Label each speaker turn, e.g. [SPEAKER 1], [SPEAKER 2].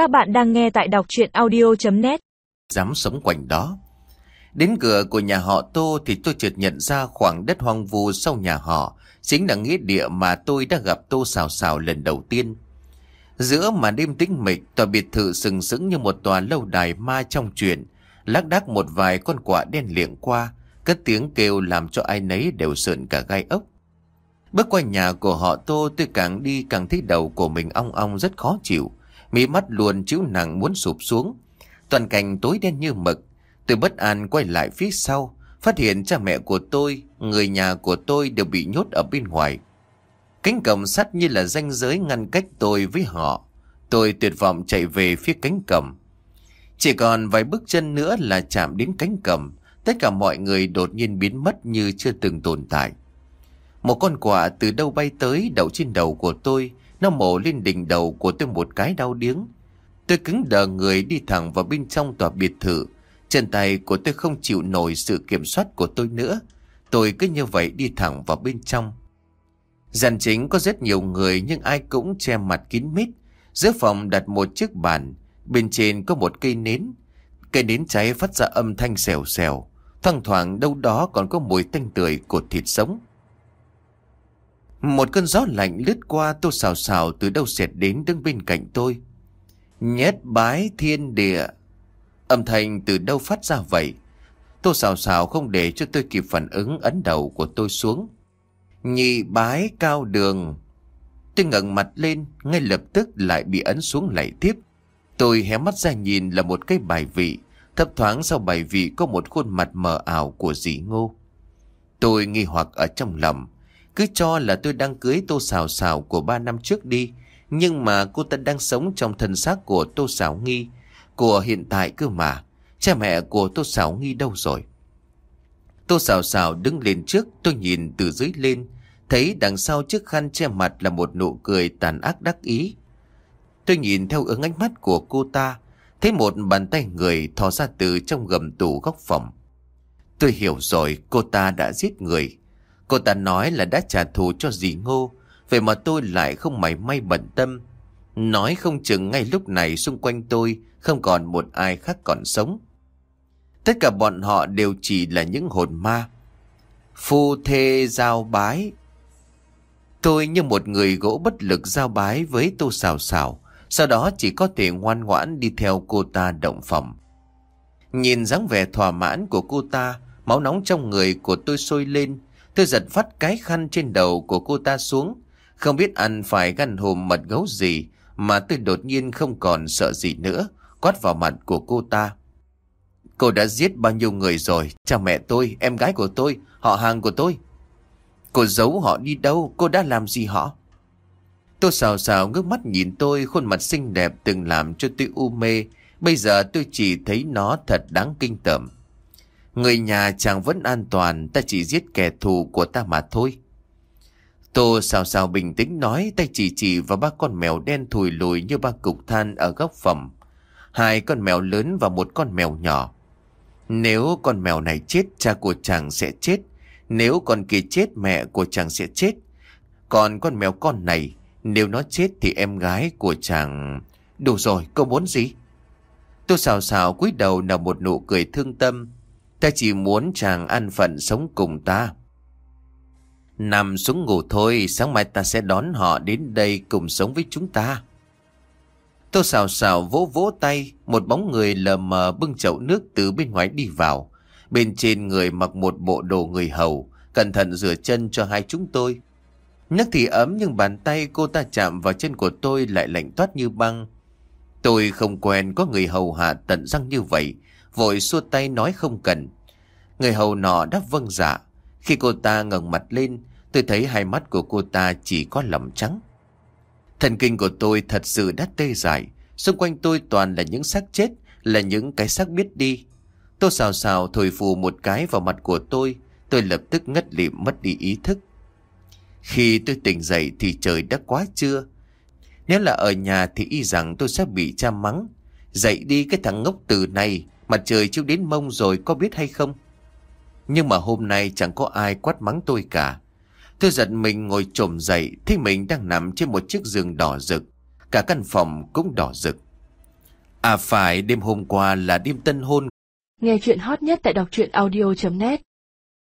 [SPEAKER 1] Các bạn đang nghe tại đọc chuyện audio.net
[SPEAKER 2] Dám sống quanh đó. Đến cửa của nhà họ Tô thì tôi chợt nhận ra khoảng đất hoang vu sau nhà họ chính là nghĩa địa mà tôi đã gặp Tô Xào Xào lần đầu tiên. Giữa mà đêm tĩnh mịch, tòa biệt thự sừng sững như một tòa lâu đài ma trong truyện, lác đác một vài con quạ đen liệng qua, cất tiếng kêu làm cho ai nấy đều sợn cả gai ốc. Bước qua nhà của họ Tô tôi càng đi càng thấy đầu của mình ong ong rất khó chịu. Mí mắt luôn chiếu nặng muốn sụp xuống. Toàn cảnh tối đen như mực. Tôi bất an quay lại phía sau. Phát hiện cha mẹ của tôi, người nhà của tôi đều bị nhốt ở bên ngoài. Cánh cổng sắt như là ranh giới ngăn cách tôi với họ. Tôi tuyệt vọng chạy về phía cánh cổng. Chỉ còn vài bước chân nữa là chạm đến cánh cổng. Tất cả mọi người đột nhiên biến mất như chưa từng tồn tại. Một con quạ từ đâu bay tới đậu trên đầu của tôi, nó mổ lên đỉnh đầu của tôi một cái đau điếng. Tôi cứng đờ người đi thẳng vào bên trong tòa biệt thự. Chân tay của tôi không chịu nổi sự kiểm soát của tôi nữa. Tôi cứ như vậy đi thẳng vào bên trong. Giàn chính có rất nhiều người nhưng ai cũng che mặt kín mít. Giữa phòng đặt một chiếc bàn, bên trên có một cây nến. Cây nến cháy phát ra âm thanh xèo xèo. Thoang thoảng đâu đó còn có mùi tanh tưởi của thịt sống. Một cơn gió lạnh lướt qua tô xào xào từ đâu xẹt đến đứng bên cạnh tôi. Nhét bái thiên địa. Âm thanh từ đâu phát ra vậy? Tô xào xào không để cho tôi kịp phản ứng ấn đầu của tôi xuống. Nhị bái cao đường. Tôi ngẩng mặt lên, ngay lập tức lại bị ấn xuống lại tiếp. Tôi hé mắt ra nhìn là một cái bài vị. Thấp thoáng sau bài vị có một khuôn mặt mờ ảo của dì ngô. Tôi nghi hoặc ở trong lòng. Cứ cho là tôi đang cưới tô xào xào của ba năm trước đi. Nhưng mà cô ta đang sống trong thân xác của tô xào nghi. Của hiện tại cơ mà. Cha mẹ của tô xào nghi đâu rồi? Tô xào xào đứng lên trước, tôi nhìn từ dưới lên. Thấy đằng sau chiếc khăn che mặt là một nụ cười tàn ác đắc ý. Tôi nhìn theo ứng ánh mắt của cô ta. Thấy một bàn tay người thò ra từ trong gầm tủ góc phòng. Tôi hiểu rồi, cô ta đã giết người. Cô ta nói là đã trả thù cho dì Ngô, vậy mà tôi lại không mảy may bận tâm. Nói không chừng ngay lúc này xung quanh tôi không còn một ai khác còn sống. Tất cả bọn họ đều chỉ là những hồn ma. Phu thê giao bái. Tôi như một người gỗ bất lực giao bái với tô xào xào, sau đó chỉ có thể ngoan ngoãn đi theo cô ta động phòng. Nhìn dáng vẻ thỏa mãn của cô ta, máu nóng trong người của tôi sôi lên, Tôi giật phát cái khăn trên đầu của cô ta xuống. Không biết ăn phải gan hùm mật gấu gì mà tôi đột nhiên không còn sợ gì nữa. Quát vào mặt của cô ta. Cô đã giết bao nhiêu người rồi? Cha mẹ tôi, em gái của tôi, họ hàng của tôi. Cô giấu họ đi đâu? Cô đã làm gì họ? Tôi xào xào ngước mắt nhìn tôi khuôn mặt xinh đẹp từng làm cho tôi u mê. Bây giờ tôi chỉ thấy nó thật đáng kinh tởm. Người nhà chàng vẫn an toàn, ta chỉ giết kẻ thù của ta mà thôi. Tô xào xào bình tĩnh nói, tay chỉ chỉ vào ba con mèo đen thùi lùi như ba cục than ở góc phòng. Hai con mèo lớn và một con mèo nhỏ. Nếu con mèo này chết, cha của chàng sẽ chết. Nếu con kia chết, mẹ của chàng sẽ chết. Còn con mèo con này, nếu nó chết thì em gái của chàng... Đủ rồi, cô muốn gì? Tô xào xào cúi đầu nở một nụ cười thương tâm. Ta chỉ muốn chàng an phận sống cùng ta. Nằm xuống ngủ thôi, sáng mai ta sẽ đón họ đến đây cùng sống với chúng ta. Tô xào xào vỗ vỗ tay, một bóng người lờ mờ bưng chậu nước từ bên ngoài đi vào. Bên trên người mặc một bộ đồ người hầu, cẩn thận rửa chân cho hai chúng tôi. Nước thì ấm nhưng bàn tay cô ta chạm vào chân của tôi lại lạnh toát như băng. Tôi không quen có người hầu hạ tận răng như vậy, vội xua tay nói không cần. Người hầu nọ đáp vâng dạ. Khi cô ta ngẩng mặt lên, tôi thấy hai mắt của cô ta chỉ có lầm trắng. Thần kinh của tôi thật sự đã tê dại. Xung quanh tôi toàn là những xác chết, là những cái xác biết đi. Tôi xào xào thổi phù một cái vào mặt của tôi, tôi lập tức ngất lịm mất đi ý thức. Khi tôi tỉnh dậy thì trời đã quá trưa. Nếu là ở nhà thì y rằng tôi sẽ bị cha mắng. Dậy đi cái thằng ngốc từ này, Mặt trời chiếu đến mông rồi có biết hay không? Nhưng mà hôm nay chẳng có ai quát mắng tôi cả. Tôi giật mình ngồi trồm dậy thì mình đang nằm trên một chiếc giường đỏ rực. Cả căn phòng cũng đỏ rực. À phải, đêm hôm qua là đêm tân hôn
[SPEAKER 3] Nghe chuyện hot nhất tại đọc truyện audio.net